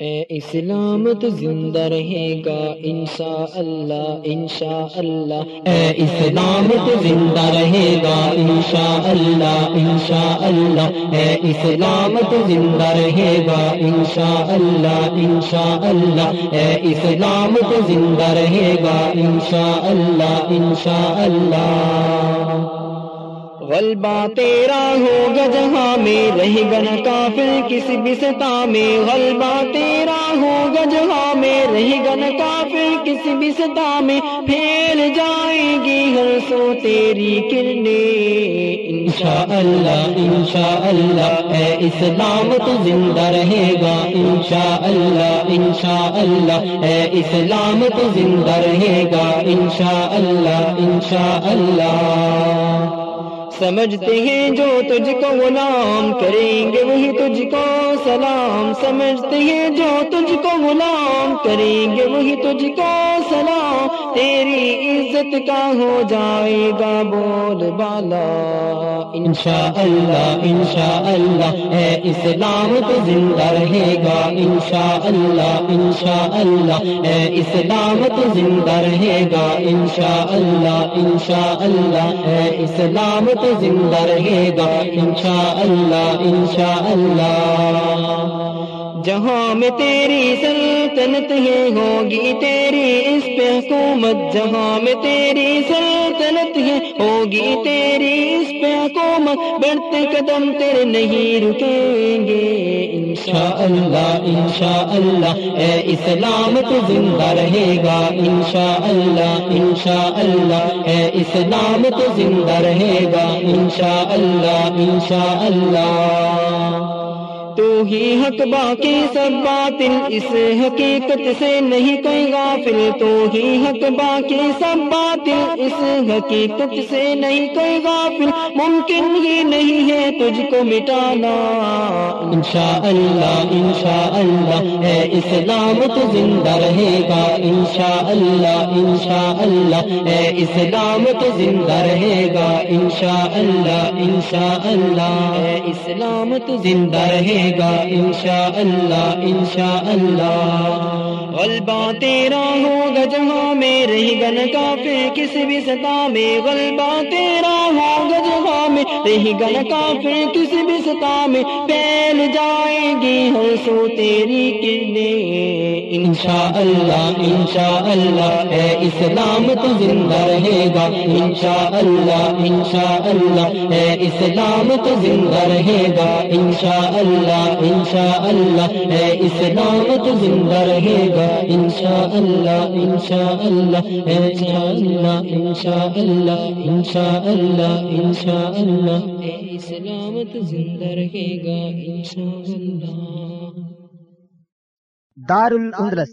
اے اسلام تو زندہ رہے گا، انشاء اللہ انشاء اللہ۔ اے اسلام تو زندہ رہے گا، انشاء اللہ انشاء اللہ۔ اے اسلام تو زندہ رہے گا، انشاء اللہ انشاء اللہ۔ اے اسلام تو زندہ رہے گا، انشاء اللہ انشاء اللہ۔ غلبہ تیرا ہوگا جہاں میں رہے گا نہ کافر، کسی بستا میں غلبہ تیرا ہوگا جہاں میں رہے گا نہ کافر، کسی بستا میں پھیل جائے گی ہر سو تیری کرنے انشاء اللہ انشاء اللہ اے اسلام تو زندہ رہے گا۔ انشاء اللہ انشاء اللہ اے اسلام تو زندہ رہے گا۔ انشاء اللہ انشاء اللہ سمجھتے ہیں جو تجھ کو غلام کریں گے، وہی تجھ کو سلام سمجھتے ہیں جو تجھ کو غلام کریں گے، وہی تجھ کو سلام تیری عزت کا ہو جائے گا بول بالا۔ انشاء اللہ انشاء اللہ اے اسلام تو زندہ رہے گا۔ انشاء اللہ انشاء اللہ اے اسلام تو زندہ رہے گا۔ انشاء اللہ انشاء اللہ اے اسلام تو زندہ رہے گا انشاء اللہ انشاء اللہ جہاں میں تیری سلطنت ہے ہوگی، تیری اس پہ حکومت، جہاں میں تیری سلطنت ہے ہوگی، تیری اس بڑھتے قدم تیرے نہیں رکیں گے۔ انشاء اللہ انشاء اللہ اے اسلام تو زندہ رہے گا۔ انشاء اللہ انشاء اللہ اے اسلام تو زندہ رہے گا۔ انشاء اللہ انشاء اللہ تو ہی حق باقی سب باطل اس حقیقت سے نہیں کوئی غافل، تو ہی حق باقی سب باطل اس حقیقت سے نہیں کوئی غافل۔ ممکن ہی نہیں ہے تجھ کو مٹانا۔ انشاء اللہ انشاء اللہ اے اسلام تو زندہ رہے گا۔ انشاء اللہ انشاء اللہ اے اسلام تو زندہ رہے گا۔ انشاء اللہ انشاء اللہ اے اسلام تو زندہ رہے گا انشاء اللہ انشاء اللہ غلبہ تیرا ہوگا جہاں میں رہی، گن کافی کسی بھی سطح میں۔ غلبہ تیرا ہوگا جہاں میں رہی، گن کافی کسی بھی سطح میں۔ پھیل جائے گی ہنسو تیری کرنے انشاء اللہ انشاء اللہ اے اسلام تو زندہ رہے گا. انشاء اللہ انشاء اللہ اے اسلام تو زندہ رہے گا. انشاء اللہ انشاء اللہ اے اسلام تو زندہ رہے گا. انشاء اللہ انشاء اللہ انشاء اللہ انشاء اللہ انشاء اللہ انشاء اللہ اے اسلامت زندہ رہے گا. انشاء اللہ دار الاندلس